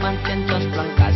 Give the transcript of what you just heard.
Mantén mantentos blancas.